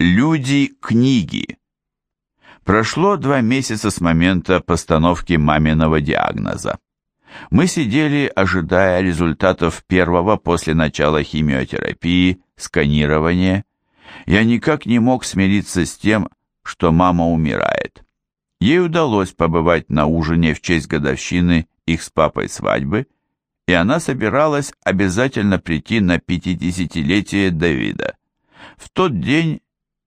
Люди-книги. Прошло два месяца с момента постановки маминого диагноза. Мы сидели, ожидая результатов первого после начала химиотерапии, сканирования. Я никак не мог смириться с тем, что мама умирает. Ей удалось побывать на ужине в честь годовщины их с папой свадьбы, и она собиралась обязательно прийти на пятидесятилетие Давида. В тот день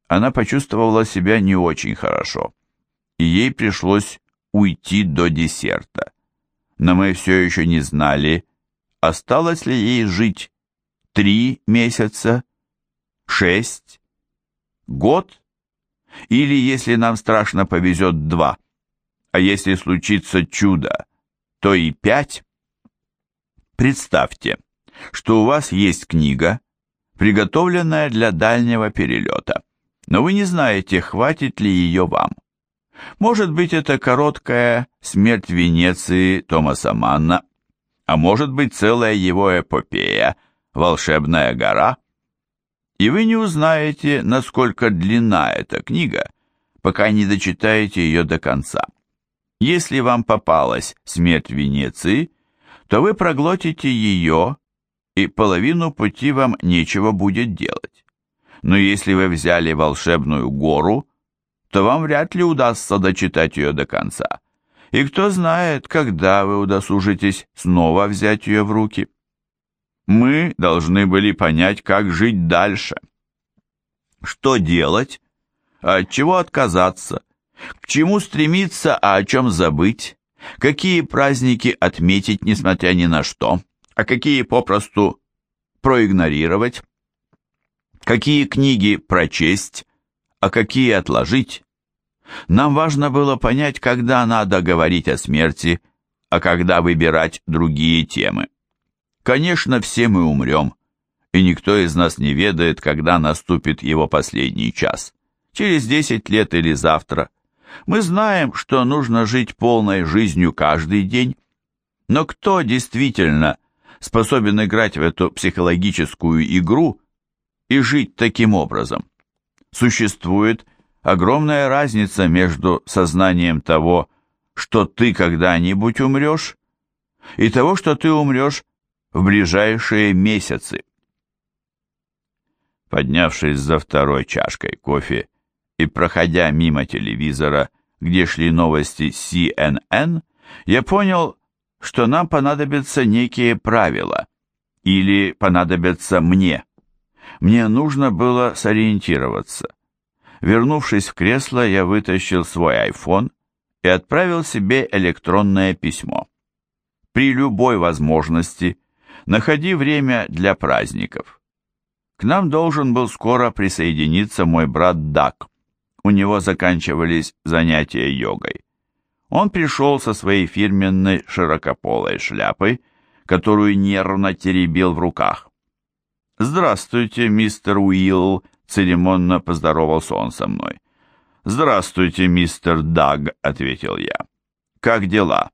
она почувствовала себя не очень хорошо, и ей пришлось уйти до десерта. Но мы все еще не знали, осталось ли ей жить три месяца, шесть, год, или, если нам страшно повезет, два, а если случится чудо, то и пять. Представьте, что у вас есть книга, приготовленная для дальнего перелета но вы не знаете, хватит ли ее вам. Может быть, это короткая «Смерть Венеции» Томаса Манна, а может быть, целая его эпопея «Волшебная гора». И вы не узнаете, насколько длинна эта книга, пока не дочитаете ее до конца. Если вам попалась «Смерть Венеции», то вы проглотите ее, и половину пути вам нечего будет делать но если вы взяли волшебную гору, то вам вряд ли удастся дочитать ее до конца. И кто знает, когда вы удосужитесь снова взять ее в руки. Мы должны были понять, как жить дальше. Что делать, от чего отказаться, к чему стремиться, а о чем забыть, какие праздники отметить, несмотря ни на что, а какие попросту проигнорировать какие книги прочесть, а какие отложить. Нам важно было понять, когда надо говорить о смерти, а когда выбирать другие темы. Конечно, все мы умрем, и никто из нас не ведает, когда наступит его последний час. Через десять лет или завтра. Мы знаем, что нужно жить полной жизнью каждый день. Но кто действительно способен играть в эту психологическую игру, и жить таким образом. Существует огромная разница между сознанием того, что ты когда-нибудь умрешь, и того, что ты умрешь в ближайшие месяцы. Поднявшись за второй чашкой кофе и проходя мимо телевизора, где шли новости CNN, я понял, что нам понадобятся некие правила, или понадобятся мне. Мне нужно было сориентироваться. Вернувшись в кресло, я вытащил свой iPhone и отправил себе электронное письмо. При любой возможности находи время для праздников. К нам должен был скоро присоединиться мой брат Дак. У него заканчивались занятия йогой. Он пришел со своей фирменной широкополой шляпой, которую нервно теребил в руках. «Здравствуйте, мистер Уилл», — церемонно поздоровался он со мной. «Здравствуйте, мистер Даг», — ответил я. «Как дела?»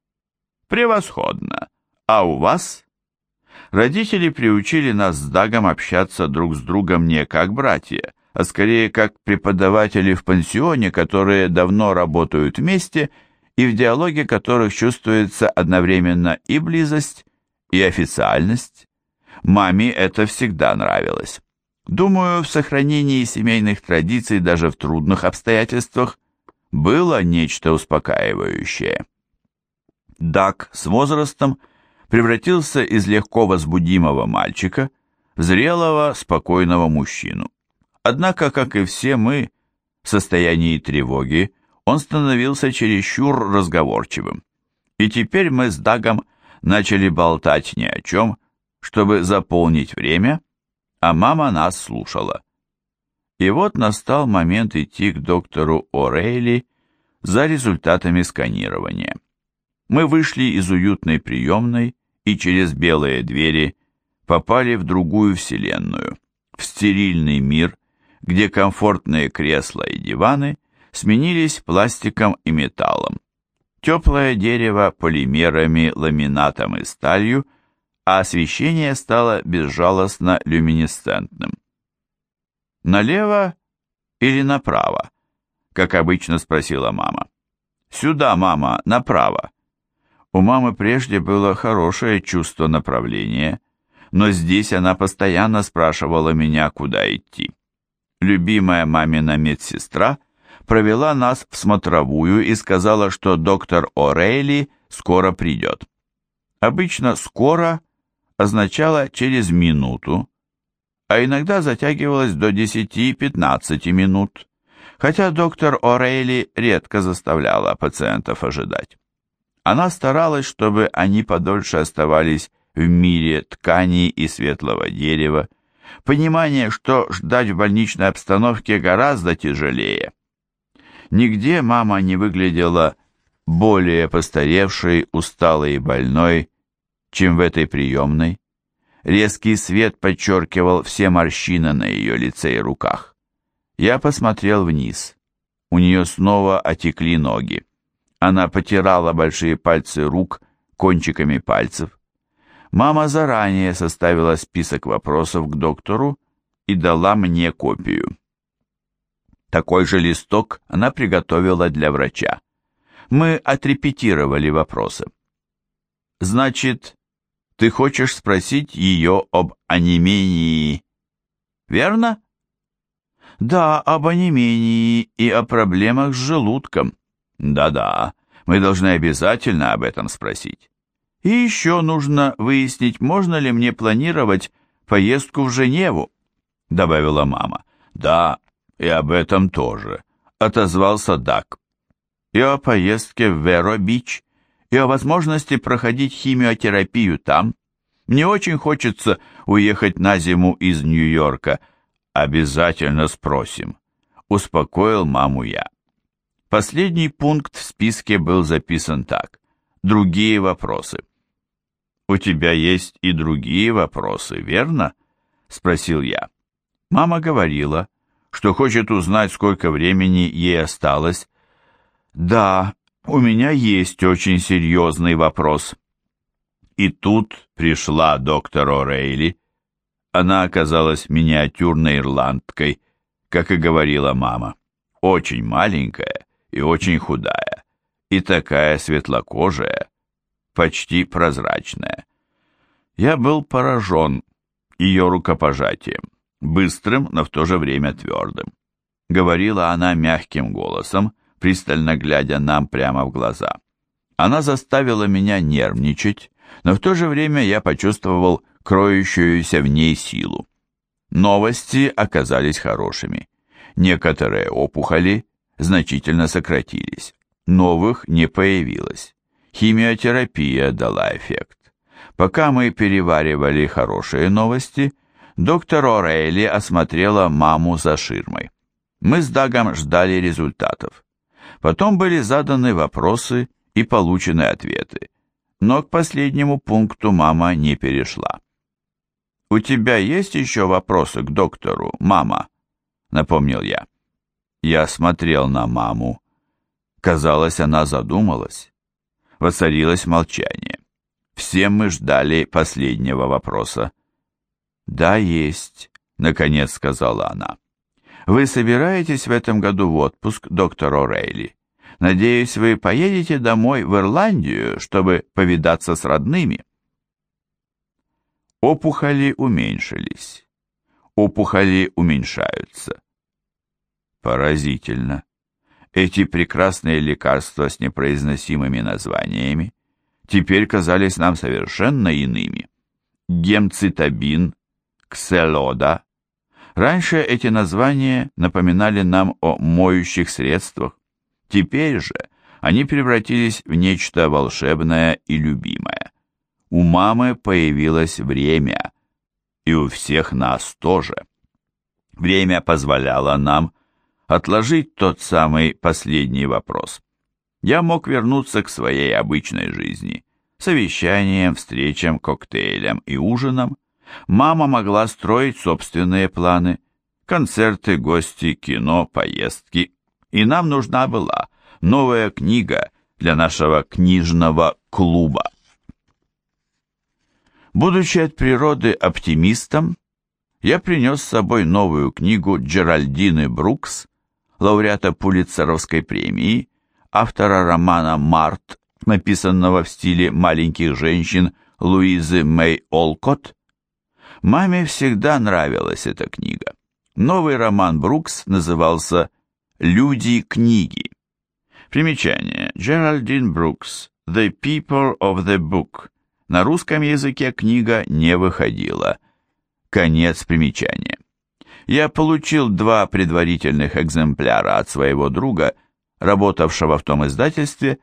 «Превосходно. А у вас?» Родители приучили нас с Дагом общаться друг с другом не как братья, а скорее как преподаватели в пансионе, которые давно работают вместе и в диалоге которых чувствуется одновременно и близость, и официальность. Маме это всегда нравилось. Думаю, в сохранении семейных традиций даже в трудных обстоятельствах было нечто успокаивающее. Дак с возрастом превратился из легко возбудимого мальчика в зрелого, спокойного мужчину. Однако, как и все мы, в состоянии тревоги, он становился чересчур разговорчивым. И теперь мы с Дагом начали болтать ни о чем, чтобы заполнить время, а мама нас слушала. И вот настал момент идти к доктору О'Рейли за результатами сканирования. Мы вышли из уютной приемной и через белые двери попали в другую вселенную, в стерильный мир, где комфортные кресла и диваны сменились пластиком и металлом. Теплое дерево полимерами, ламинатом и сталью – а освещение стало безжалостно люминесцентным. Налево или направо?» Как обычно спросила мама. «Сюда, мама, направо». У мамы прежде было хорошее чувство направления, но здесь она постоянно спрашивала меня, куда идти. Любимая мамина медсестра провела нас в смотровую и сказала, что доктор О'Рейли скоро придет. Обычно «скоро» означало «через минуту», а иногда затягивалось до 10-15 минут, хотя доктор О'Рейли редко заставляла пациентов ожидать. Она старалась, чтобы они подольше оставались в мире тканей и светлого дерева, понимание, что ждать в больничной обстановке гораздо тяжелее. Нигде мама не выглядела более постаревшей, усталой и больной, чем в этой приемной. Резкий свет подчеркивал все морщины на ее лице и руках. Я посмотрел вниз. У нее снова отекли ноги. Она потирала большие пальцы рук кончиками пальцев. Мама заранее составила список вопросов к доктору и дала мне копию. Такой же листок она приготовила для врача. Мы отрепетировали вопросы. «Значит, ты хочешь спросить ее об онемении, верно?» «Да, об онемении и о проблемах с желудком», да-да, мы должны обязательно об этом спросить. И еще нужно выяснить, можно ли мне планировать поездку в Женеву, добавила мама. Да, и об этом тоже, отозвался Дак. И о поездке в Веро-Бич, и о возможности проходить химиотерапию там. Мне очень хочется уехать на зиму из Нью-Йорка. Обязательно спросим, успокоил маму я. Последний пункт в списке был записан так. Другие вопросы. «У тебя есть и другие вопросы, верно?» – спросил я. Мама говорила, что хочет узнать, сколько времени ей осталось. «Да, у меня есть очень серьезный вопрос». И тут пришла доктор О'Рейли. Она оказалась миниатюрной ирландкой, как и говорила мама. Очень маленькая и очень худая, и такая светлокожая, почти прозрачная. Я был поражен ее рукопожатием, быстрым, но в то же время твердым. Говорила она мягким голосом, пристально глядя нам прямо в глаза. Она заставила меня нервничать, но в то же время я почувствовал кроющуюся в ней силу. Новости оказались хорошими. Некоторые опухоли значительно сократились. Новых не появилось. Химиотерапия дала эффект. Пока мы переваривали хорошие новости, доктор О'Рейли осмотрела маму за ширмой. Мы с Дагом ждали результатов. Потом были заданы вопросы и получены ответы. Но к последнему пункту мама не перешла. «У тебя есть еще вопросы к доктору, мама?» — напомнил я. Я смотрел на маму. Казалось, она задумалась. Воцарилось молчание. Все мы ждали последнего вопроса. «Да, есть», — наконец сказала она. «Вы собираетесь в этом году в отпуск, доктор О'Рейли? Надеюсь, вы поедете домой в Ирландию, чтобы повидаться с родными?» Опухоли уменьшились. Опухоли уменьшаются. Поразительно. Эти прекрасные лекарства с непроизносимыми названиями теперь казались нам совершенно иными. Гемцитабин, кселода. Раньше эти названия напоминали нам о моющих средствах. Теперь же они превратились в нечто волшебное и любимое. У мамы появилось время, и у всех нас тоже. Время позволяло нам отложить тот самый последний вопрос. Я мог вернуться к своей обычной жизни, совещаниям, встречам, коктейлям и ужинам. Мама могла строить собственные планы, концерты, гости, кино, поездки. И нам нужна была новая книга для нашего книжного клуба. Будучи от природы оптимистом, я принес с собой новую книгу Джеральдины Брукс лауреата Пулитцеровской премии, автора романа «Март», написанного в стиле маленьких женщин Луизы Мэй Олкотт, маме всегда нравилась эта книга. Новый роман Брукс назывался «Люди-книги». Примечание. Джеральдин Брукс. The People of the Book. На русском языке книга не выходила. Конец примечания. Я получил два предварительных экземпляра от своего друга, работавшего в том издательстве,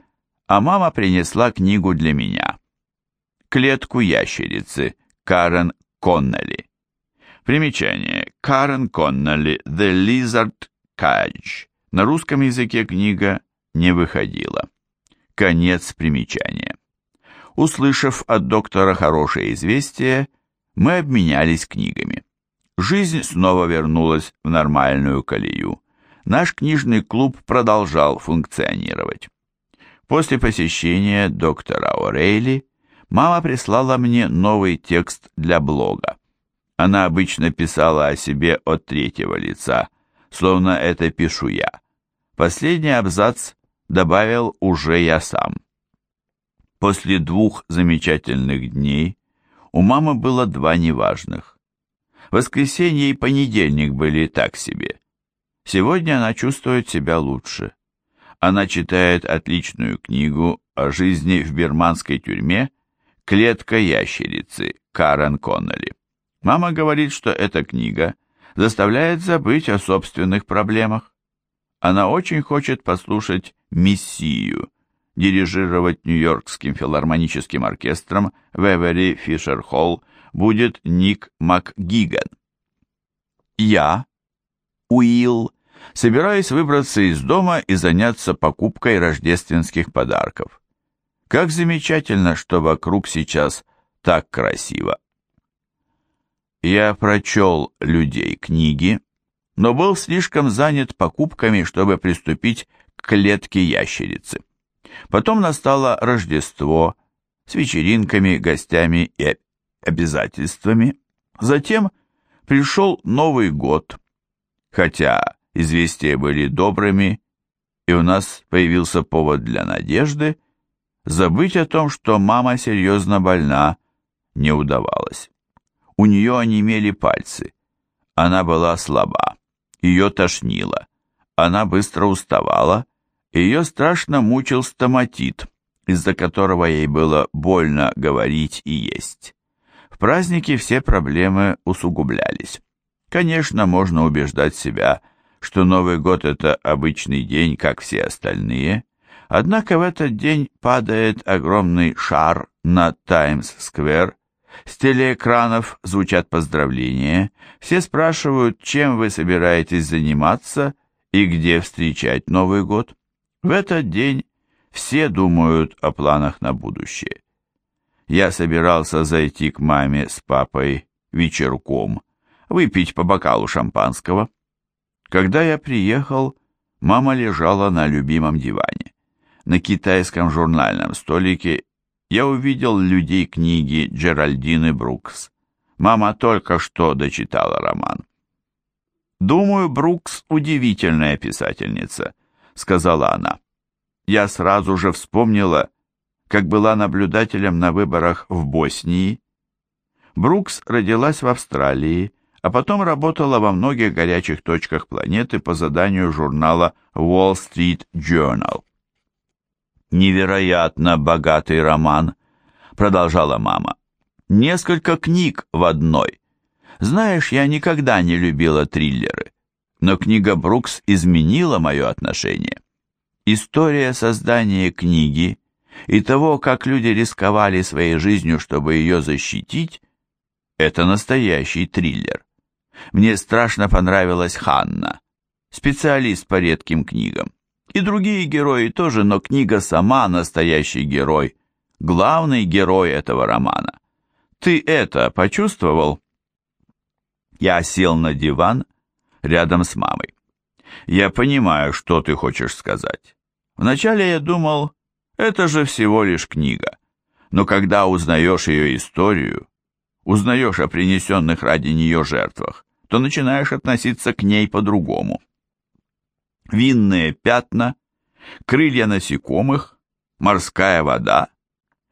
а мама принесла книгу для меня. «Клетку ящерицы» Карен Коннелли. Примечание. Карен Коннелли «The Lizard Cage». На русском языке книга не выходила. Конец примечания. Услышав от доктора хорошее известие, мы обменялись книгами. Жизнь снова вернулась в нормальную колею. Наш книжный клуб продолжал функционировать. После посещения доктора Орейли мама прислала мне новый текст для блога. Она обычно писала о себе от третьего лица, словно это пишу я. Последний абзац добавил уже я сам. После двух замечательных дней у мамы было два неважных. Воскресенье и понедельник были так себе. Сегодня она чувствует себя лучше. Она читает отличную книгу о жизни в бирманской тюрьме «Клетка ящерицы» Карен Коннелли. Мама говорит, что эта книга заставляет забыть о собственных проблемах. Она очень хочет послушать «Мессию», дирижировать Нью-Йоркским филармоническим оркестром в Эвери Фишер Холл будет Ник МакГиган. Я, Уилл, собираюсь выбраться из дома и заняться покупкой рождественских подарков. Как замечательно, что вокруг сейчас так красиво. Я прочел «Людей» книги, но был слишком занят покупками, чтобы приступить к клетке ящерицы. Потом настало Рождество с вечеринками, гостями и обязательствами. Затем пришел Новый год, хотя известия были добрыми, и у нас появился повод для надежды, забыть о том, что мама серьезно больна, не удавалось. У нее онемели пальцы. Она была слаба, ее тошнило. Она быстро уставала, ее страшно мучил стоматит, из-за которого ей было больно говорить и есть. В праздники все проблемы усугублялись. Конечно, можно убеждать себя, что Новый год – это обычный день, как все остальные, однако в этот день падает огромный шар на Таймс-сквер, с телеэкранов звучат поздравления, все спрашивают, чем вы собираетесь заниматься и где встречать Новый год. В этот день все думают о планах на будущее. Я собирался зайти к маме с папой вечерком, выпить по бокалу шампанского. Когда я приехал, мама лежала на любимом диване. На китайском журнальном столике я увидел людей книги Джеральдины Брукс. Мама только что дочитала роман. Думаю, Брукс удивительная писательница сказала она. Я сразу же вспомнила, как была наблюдателем на выборах в Боснии. Брукс родилась в Австралии, а потом работала во многих горячих точках планеты по заданию журнала Wall Street Journal. «Невероятно богатый роман», — продолжала мама. «Несколько книг в одной. Знаешь, я никогда не любила триллеры но книга Брукс изменила мое отношение. История создания книги и того, как люди рисковали своей жизнью, чтобы ее защитить, это настоящий триллер. Мне страшно понравилась Ханна, специалист по редким книгам. И другие герои тоже, но книга сама настоящий герой, главный герой этого романа. Ты это почувствовал? Я сел на диван рядом с мамой. «Я понимаю, что ты хочешь сказать. Вначале я думал, это же всего лишь книга. Но когда узнаешь ее историю, узнаешь о принесенных ради нее жертвах, то начинаешь относиться к ней по-другому. Винные пятна, крылья насекомых, морская вода.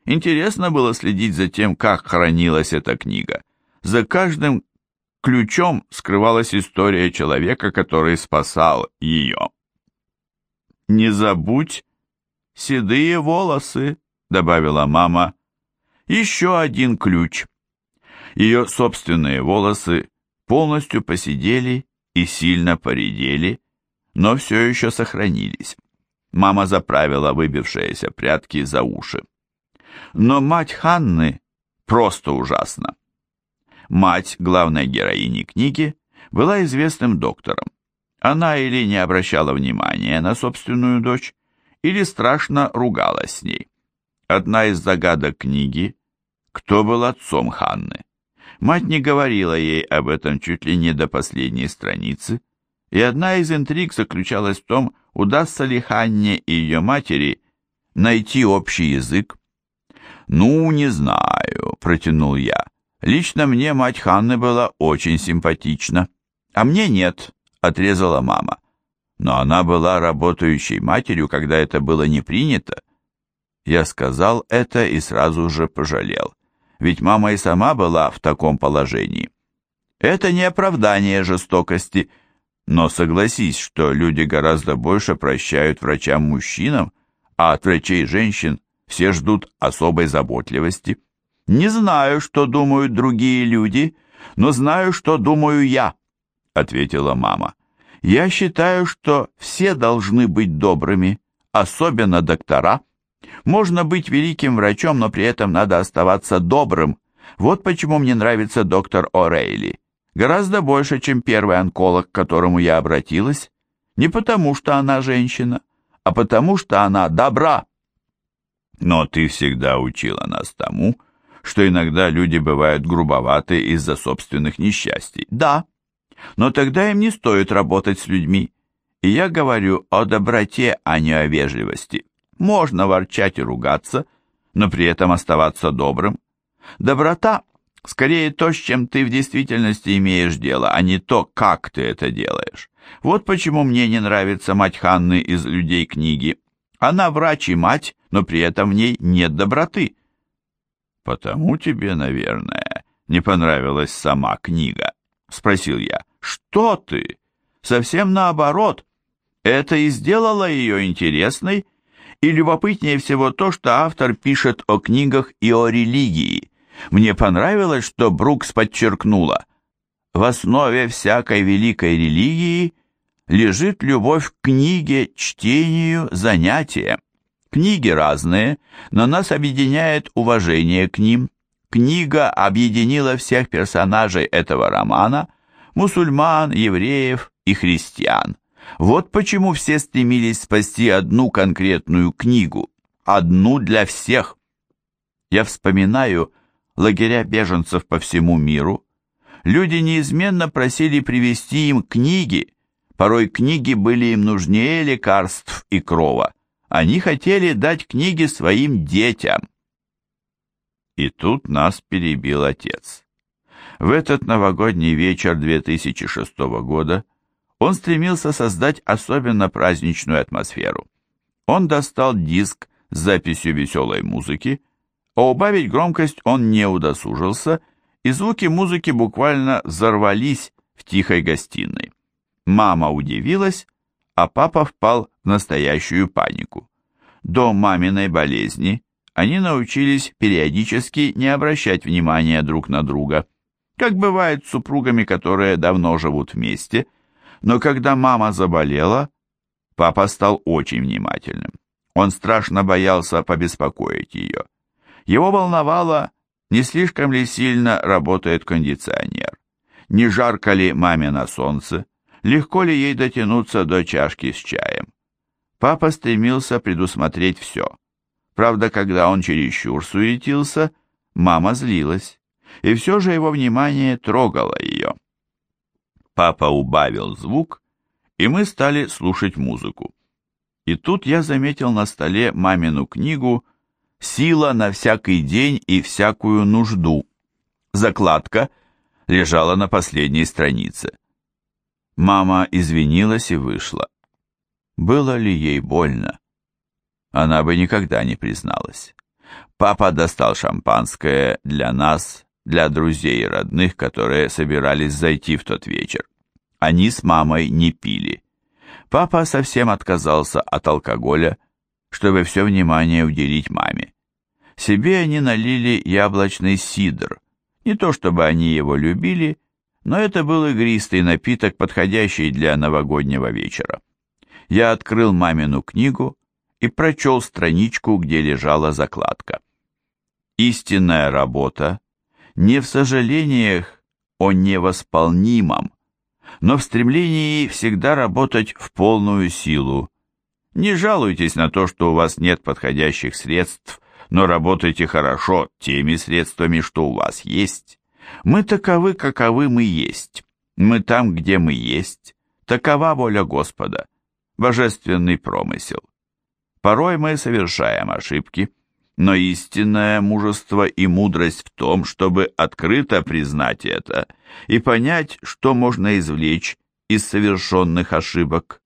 Интересно было следить за тем, как хранилась эта книга. За каждым ключом скрывалась история человека, который спасал ее. «Не забудь седые волосы», — добавила мама. «Еще один ключ». Ее собственные волосы полностью посидели и сильно поредели, но все еще сохранились. Мама заправила выбившиеся прятки за уши. Но мать Ханны просто ужасна. Мать главной героини книги была известным доктором. Она или не обращала внимания на собственную дочь, или страшно ругалась с ней. Одна из загадок книги – кто был отцом Ханны? Мать не говорила ей об этом чуть ли не до последней страницы, и одна из интриг заключалась в том, удастся ли Ханне и ее матери найти общий язык. «Ну, не знаю», — протянул я. «Лично мне мать Ханны была очень симпатична». «А мне нет», — отрезала мама. «Но она была работающей матерью, когда это было не принято». Я сказал это и сразу же пожалел ведь мама и сама была в таком положении. Это не оправдание жестокости, но согласись, что люди гораздо больше прощают врачам-мужчинам, а от врачей-женщин все ждут особой заботливости. Не знаю, что думают другие люди, но знаю, что думаю я, ответила мама. Я считаю, что все должны быть добрыми, особенно доктора. Можно быть великим врачом, но при этом надо оставаться добрым. Вот почему мне нравится доктор О'Рейли. Гораздо больше, чем первый онколог, к которому я обратилась. Не потому, что она женщина, а потому, что она добра. Но ты всегда учила нас тому, что иногда люди бывают грубоваты из-за собственных несчастий. Да, но тогда им не стоит работать с людьми. И я говорю о доброте, а не о вежливости. Можно ворчать и ругаться, но при этом оставаться добрым. Доброта – скорее то, с чем ты в действительности имеешь дело, а не то, как ты это делаешь. Вот почему мне не нравится мать Ханны из «Людей книги». Она врач и мать, но при этом в ней нет доброты. «Потому тебе, наверное, не понравилась сама книга?» — спросил я. «Что ты? Совсем наоборот. Это и сделало ее интересной, и любопытнее всего то, что автор пишет о книгах и о религии. Мне понравилось, что Брукс подчеркнула, в основе всякой великой религии лежит любовь к книге, чтению, занятиям. Книги разные, но нас объединяет уважение к ним. Книга объединила всех персонажей этого романа, мусульман, евреев и христиан. Вот почему все стремились спасти одну конкретную книгу, одну для всех. Я вспоминаю лагеря беженцев по всему миру. Люди неизменно просили привезти им книги, порой книги были им нужнее лекарств и крова. Они хотели дать книги своим детям. И тут нас перебил отец. В этот новогодний вечер 2006 года он стремился создать особенно праздничную атмосферу. Он достал диск с записью веселой музыки, а убавить громкость он не удосужился, и звуки музыки буквально взорвались в тихой гостиной. Мама удивилась, а папа впал в настоящую панику. До маминой болезни они научились периодически не обращать внимания друг на друга, как бывает с супругами, которые давно живут вместе – но когда мама заболела, папа стал очень внимательным. Он страшно боялся побеспокоить ее. Его волновало, не слишком ли сильно работает кондиционер, не жарко ли маме на солнце, легко ли ей дотянуться до чашки с чаем. Папа стремился предусмотреть все. Правда, когда он чересчур суетился, мама злилась, и все же его внимание трогало ее. Папа убавил звук, и мы стали слушать музыку. И тут я заметил на столе мамину книгу «Сила на всякий день и всякую нужду». Закладка лежала на последней странице. Мама извинилась и вышла. было ли ей больно. Она бы никогда не призналась. Папа достал шампанское для нас, для друзей и родных, которые собирались зайти в тот вечер. Они с мамой не пили. Папа совсем отказался от алкоголя, чтобы все внимание уделить маме. Себе они налили яблочный сидр. Не то чтобы они его любили, но это был игристый напиток, подходящий для новогоднего вечера. Я открыл мамину книгу и прочел страничку, где лежала закладка. Истинная работа не в сожалениях о невосполнимом, но в стремлении всегда работать в полную силу. Не жалуйтесь на то, что у вас нет подходящих средств, но работайте хорошо теми средствами, что у вас есть. Мы таковы, каковы мы есть. Мы там, где мы есть. Такова воля Господа, божественный промысел. Порой мы совершаем ошибки, но истинное мужество и мудрость в том, чтобы открыто признать это и понять, что можно извлечь из совершенных ошибок.